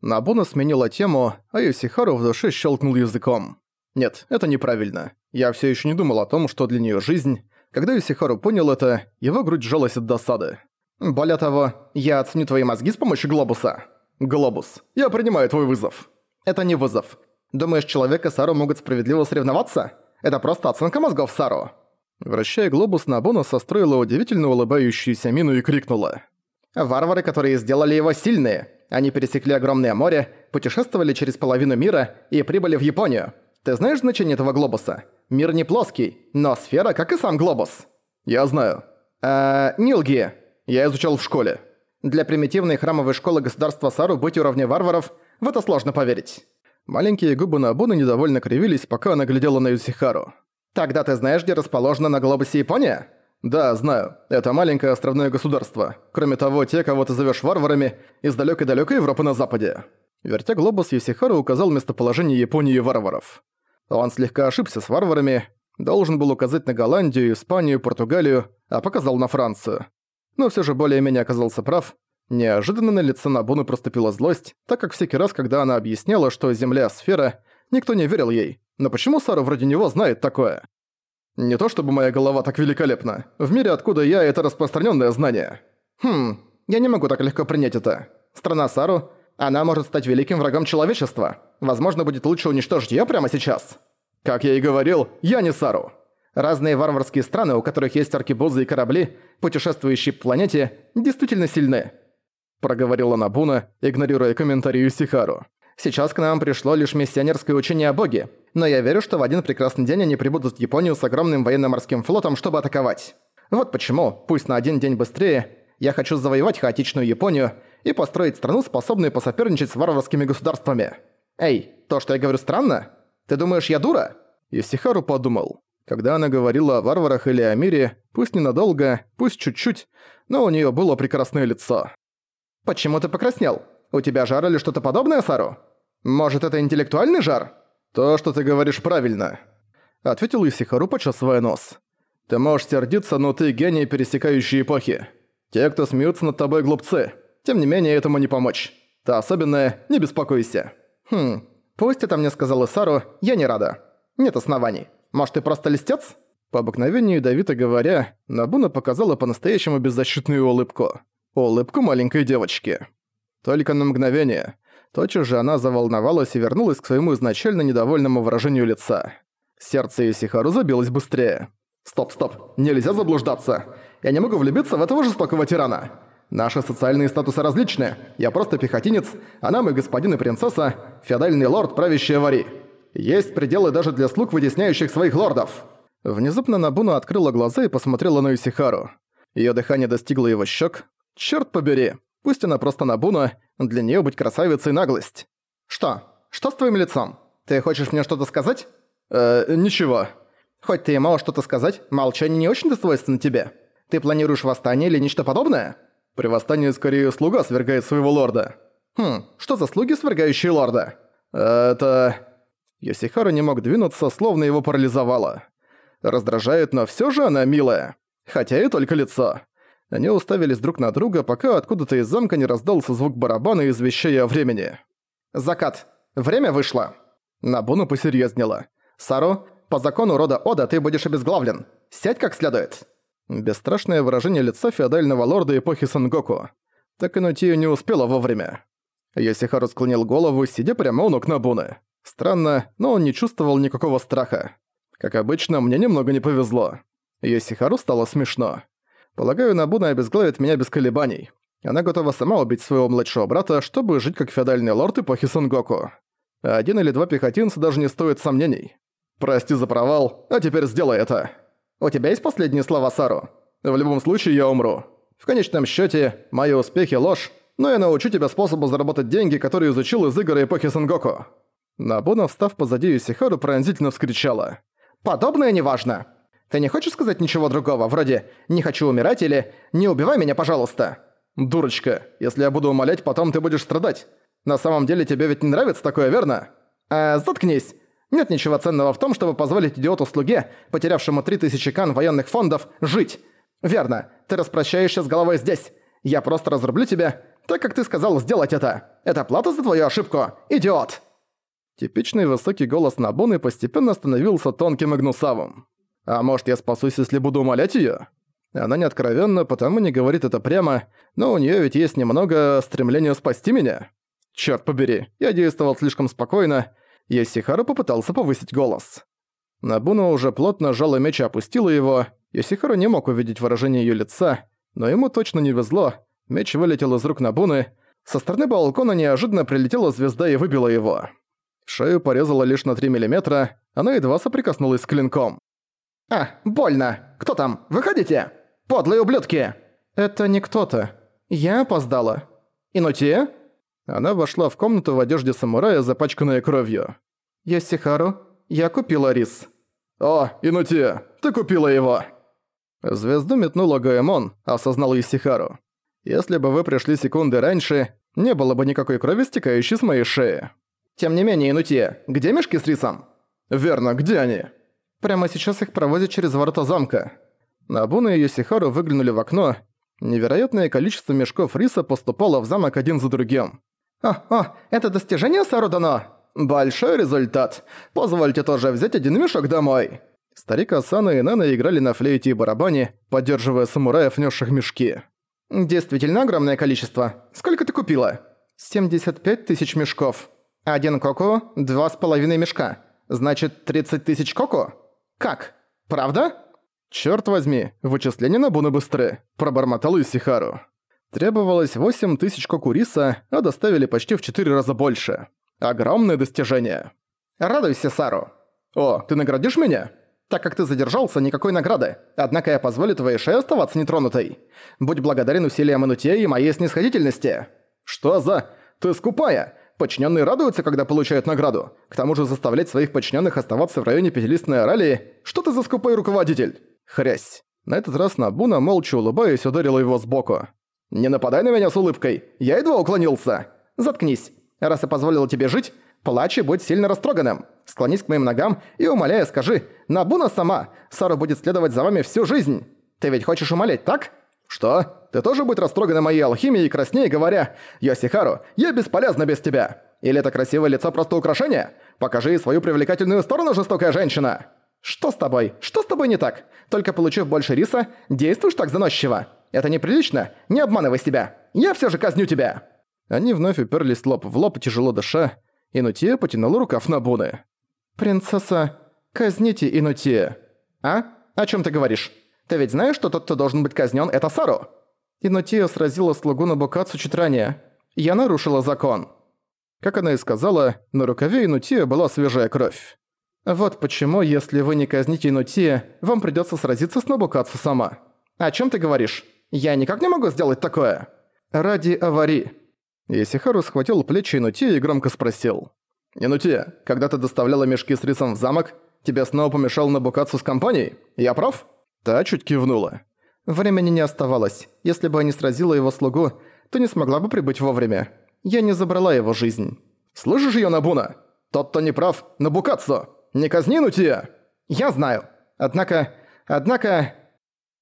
Набуна сменила тему, а Юсихару в душе щелкнул языком. Нет, это неправильно. Я все еще не думал о том, что для нее жизнь. Когда Юсихару понял это, его грудь сжалась от досады. Более того, я оценю твои мозги с помощью глобуса. Глобус, я принимаю твой вызов. Это не вызов. Думаешь, человек и Сару могут справедливо соревноваться? Это просто оценка мозгов Сару. Вращая глобус, Набуна состроила удивительно улыбающуюся мину и крикнула. «Варвары, которые сделали его сильные. Они пересекли огромное море, путешествовали через половину мира и прибыли в Японию. Ты знаешь значение этого глобуса? Мир не плоский, но сфера, как и сам глобус». «Я знаю». «Эээ, не лги. Я изучал в школе. Для примитивной храмовой школы государства Сару быть уровня варваров – в это сложно поверить». Маленькие губы Набуны недовольно кривились, пока она глядела на Юсихару. «Тогда ты знаешь, где расположена на глобусе Япония?» «Да, знаю. Это маленькое островное государство. Кроме того, те, кого ты зовешь варварами, из далекой-далекой Европы на западе». Вертя глобус, Юсихару указал местоположение Японии и варваров. Он слегка ошибся с варварами, должен был указать на Голландию, Испанию, Португалию, а показал на Францию. Но все же более-менее оказался прав. Неожиданно на лице Набуны проступила злость, так как всякий раз, когда она объясняла, что Земля — сфера, никто не верил ей. Но почему Сара вроде него знает такое? Не то чтобы моя голова так великолепна. В мире, откуда я, это распространенное знание. Хм, я не могу так легко принять это. Страна Сару, она может стать великим врагом человечества. Возможно, будет лучше уничтожить её прямо сейчас. Как я и говорил, я не Сару. Разные варварские страны, у которых есть аркебузы и корабли, путешествующие по планете, действительно сильны. Проговорила Набуна, игнорируя комментарий Юсихару. Сейчас к нам пришло лишь миссионерское учение о боге, но я верю, что в один прекрасный день они прибудут в Японию с огромным военно-морским флотом, чтобы атаковать. Вот почему, пусть на один день быстрее, я хочу завоевать хаотичную Японию и построить страну, способную посоперничать с варварскими государствами. Эй, то, что я говорю, странно? Ты думаешь, я дура?» Исихару подумал. Когда она говорила о варварах или о мире, пусть ненадолго, пусть чуть-чуть, но у нее было прекрасное лицо. «Почему ты покраснел? У тебя жар или что-то подобное, Сару? Может, это интеллектуальный жар?» «То, что ты говоришь, правильно», — ответил Исихару, почесывая нос. «Ты можешь сердиться, но ты гений пересекающей эпохи. Те, кто смеются над тобой, глупцы. Тем не менее, этому не помочь. Ты особенная, не беспокойся». «Хм, пусть это мне сказал Исару, я не рада. Нет оснований. Может, ты просто листец?» По обыкновению ядовито говоря, Набуна показала по-настоящему беззащитную улыбку. Улыбку маленькой девочки. Только на мгновение. Тотчас же она заволновалась и вернулась к своему изначально недовольному выражению лица. Сердце Исихару забилось быстрее. «Стоп, стоп, нельзя заблуждаться. Я не могу влюбиться в этого жестокого тирана. Наши социальные статусы различны. Я просто пехотинец, она мой господин и принцесса, феодальный лорд, правящий Авари. Есть пределы даже для слуг, вытесняющих своих лордов». Внезапно Набуна открыла глаза и посмотрела на Исихару. Её дыхание достигло его щек. «Чёрт побери, пусть она просто Набуна, для неё быть красавицей наглость». «Что? Что с твоим лицом? Ты хочешь мне что-то сказать?» «Э, ничего». «Хоть ты и мало что-то сказать, молчание не очень-то свойственно тебе. Ты планируешь восстание или нечто подобное?» «При восстании скорее слуга свергает своего лорда». «Хм, что за слуги, свергающие лорда?» «Это...» Йосихару не мог двинуться, словно его парализовало. Раздражает, но всё же она милая. Хотя и только лицо. Они уставились друг на друга, пока откуда-то из замка не раздался звук барабана, извещая о времени. «Закат. Время вышло!» Набуну посерьезнела. «Сару, по закону рода Ода ты будешь обезглавлен. Сядь как следует!» Бесстрашное выражение лица феодального лорда эпохи Сангоку. Так и Нутию не успела вовремя. Йосихару склонил голову, сидя прямо у ног Набуны. Странно, но он не чувствовал никакого страха. Как обычно, мне немного не повезло. Йосихару стало смешно. Полагаю, Набуна обезглавит меня без колебаний. Она готова сама убить своего младшего брата, чтобы жить как феодальный лорд эпохи Сангоку. Один или два пехотинца даже не стоят сомнений. Прости за провал, а теперь сделай это. У тебя есть последние слова, Сару? В любом случае, я умру. В конечном счете, мои успехи – ложь, но я научу тебя способу заработать деньги, которые изучил из игр эпохи Сангоку. Набуна, встав позади Юсихару, пронзительно вскричала. «Подобное неважно! Ты не хочешь сказать ничего другого, вроде «не хочу умирать» или «не убивай меня, пожалуйста»?» «Дурочка, если я буду умолять, потом ты будешь страдать. На самом деле тебе ведь не нравится такое, верно?» «А, заткнись! Нет ничего ценного в том, чтобы позволить идиоту-слуге, потерявшему 3000 кан военных фондов, жить. Верно, ты распрощаешься с головой здесь. Я просто разрублю тебя, так как ты сказал сделать это. Это плата за твою ошибку, идиот!» Типичный высокий голос Набуны постепенно становился тонким и гнусавым. «А может, я спасусь, если буду умолять её?» Она не откровенна, потому не говорит это прямо, но у неё ведь есть немного стремления спасти меня. Чёрт побери, я действовал слишком спокойно, Йосихару попытался повысить голос. Набуна уже плотно сжала меч и опустила его. Йосихару не мог увидеть выражение её лица, но ему точно не везло. Меч вылетел из рук Набуны. Со стороны балкона неожиданно прилетела звезда и выбила его. Шею порезала лишь на 3 мм, она едва соприкоснулась с клинком. «А, больно! Кто там? Выходите! Подлые ублюдки!» «Это не кто-то. Я опоздала. Инути?» Она вошла в комнату в одежде самурая, запачканная кровью. «Ясихару, я купила рис». «О, Инути, ты купила его!» Звезду метнула Гаэмон, осознал Исихару. «Если бы вы пришли секунды раньше, не было бы никакой крови, стекающей с моей шеи». «Тем не менее, Инути, где мешки с рисом?» «Верно, где они?» «Прямо сейчас их проводят через ворота замка». Набуна и Йосихару выглянули в окно. Невероятное количество мешков риса поступало в замок один за другим. «О, о, это достижение Сарудано? Большой результат. Позвольте тоже взять один мешок домой». Старик Асана и Нана играли на флейте и барабане, поддерживая самураев, несших мешки. «Действительно огромное количество. Сколько ты купила?» «75 тысяч мешков. Один коко – два с половиной мешка. Значит, 30 тысяч коко? Как? Правда?» «Чёрт возьми, вычисления на Буны быстры», – пробормотал Исихару. Требовалось 8 тысяч кокуриса, а доставили почти в 4 раза больше. Огромное достижение. «Радуйся, Сару!» «О, ты наградишь меня?» Так как ты задержался, никакой награды. Однако я позволю твоей шее оставаться нетронутой. Будь благодарен усилиям Инуте и моей снисходительности. Что за... Ты скупая. Подчиненные радуются, когда получают награду. К тому же заставлять своих подчиненных оставаться в районе пятилистной оралии. Что ты за скупой руководитель? Хрясь. На этот раз Набуна, молча улыбаясь, ударила его сбоку. «Не нападай на меня с улыбкой. Я едва уклонился. Заткнись. Раз я позволила тебе жить, плачь и будь сильно растроганным. Склонись к моим ногам и, умоляя, скажи «Набуна сама! Сара будет следовать за вами всю жизнь!» Ты ведь хочешь умолять, так? Что? Ты тоже будь растрогана моей алхимией краснее, говоря «Йосихару, я бесполезна без тебя!» Или это красивое лицо просто украшение? Покажи свою привлекательную сторону, жестокая женщина! Что с тобой? Что с тобой не так? Только получив больше риса, действуешь так заносчиво. Это неприлично, не обманывай себя. Я все же казню тебя!» Они вновь уперлись лоб в лоб, тяжело дыша, и Нутия потянула рукав на Буны. «Принцесса, казните Инутия». «А? О чем ты говоришь? Ты ведь знаешь, что тот, кто должен быть казнен, это Сару?» Инутия сразила слугу на Букацу чуть ранее. Я нарушила закон. Как она и сказала, на рукаве Инутия была свежая кровь. Вот почему, если вы не казните Инутия, вам придется сразиться с Набукацу сама. О чем ты говоришь? Я никак не могу сделать такое. Ради аварии. Исихару схватил плечи Инутия и громко спросил. «Инути, когда ты доставляла мешки с рисом в замок, тебе снова помешал Набукацу с компанией? Я прав?» Та чуть кивнула. «Времени не оставалось. Если бы я не сразила его слугу, то не смогла бы прибыть вовремя. Я не забрала его жизнь». «Слышишь её, Набуна? Тот, кто не прав, Набукацу! Не казни Инутия!» «Я знаю. Однако... Однако...»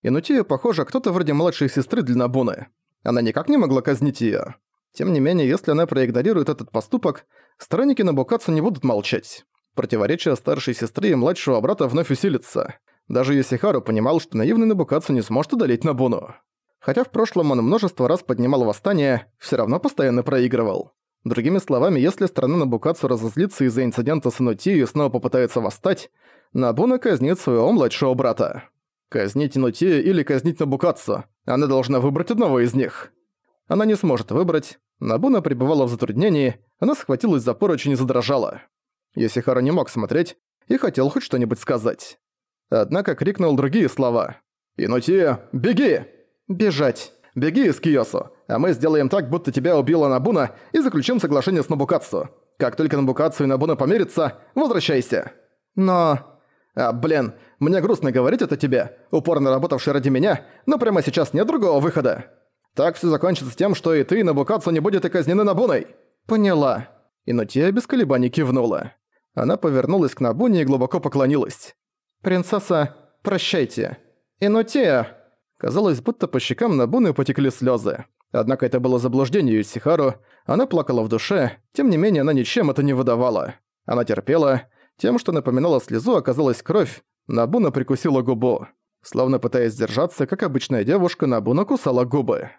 Инутия, похоже, кто-то вроде младшей сестры для Набуны. Она никак не могла казнить её. Тем не менее, если она проигнорирует этот поступок, сторонники Набукацу не будут молчать. Противоречие старшей сестры и младшего брата вновь усилится. Даже Йосихару понимал, что наивный Набукацу не сможет одолеть Набуну. Хотя в прошлом он множество раз поднимал восстание, все равно постоянно проигрывал. Другими словами, если страна Набукацу разозлится из-за инцидента с Инути и снова попытается восстать, Набуна казнит своего младшего брата. Казнить Инути или казнить Набукацу, она должна выбрать одного из них. Она не сможет выбрать. Набуна пребывала в затруднении, она схватилась за поручень и задрожала. Йосихара не мог смотреть и хотел хоть что-нибудь сказать. Однако крикнул другие слова. «Инути, беги!» «Бежать! Беги из Киосу, а мы сделаем так, будто тебя убила Набуна и заключим соглашение с Набукатсу. Как только Набукатсу и Набуна помирятся, возвращайся!» «Но...» «А, блин, мне грустно говорить это тебе, упорно работавший ради меня, но прямо сейчас нет другого выхода. Так все закончится тем, что и ты, и Набукацу не будет и казнены Набуной». «Поняла». Инутия без колебаний кивнула. Она повернулась к Набуне и глубоко поклонилась. «Принцесса, прощайте. Инутия!» Казалось, будто по щекам Набуны потекли слезы. Однако это было заблуждение Юсихару, она плакала в душе, тем не менее она ничем это не выдавала. Она терпела, тем, что напоминало слезу, оказалась кровь, Набуна прикусила губу. Словно пытаясь сдержаться, как обычная девушка, Набуна кусала губы.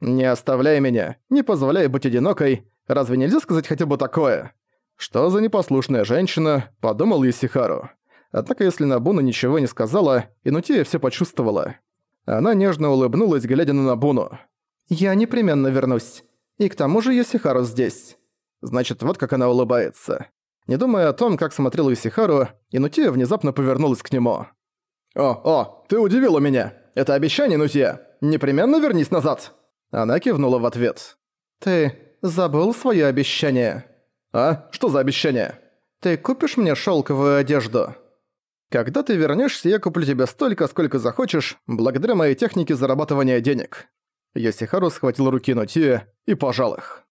«Не оставляй меня, не позволяй быть одинокой, разве нельзя сказать хотя бы такое?» «Что за непослушная женщина?» – подумал Юсихару. Однако если Набуна ничего не сказала, Инутия все почувствовала. Она нежно улыбнулась, глядя на Набуну. «Я непременно вернусь. И к тому же Юсихару здесь». Значит, вот как она улыбается. Не думая о том, как смотрел Юсихару, Инутия внезапно повернулась к нему. «О, о, ты удивила меня! Это обещание, Инутия! Непременно вернись назад!» Она кивнула в ответ. «Ты забыл свое обещание?» «А? Что за обещание?» «Ты купишь мне шелковую одежду?» «Когда ты вернешься, я куплю тебе столько, сколько захочешь, благодаря моей технике зарабатывания денег». Йосихару схватил руки Нутия и пожал их.